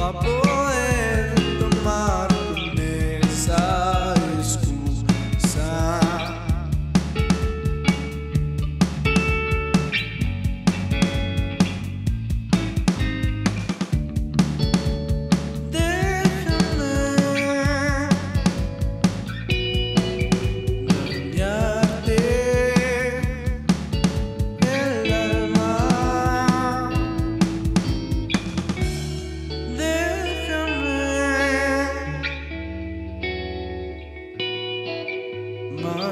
da. my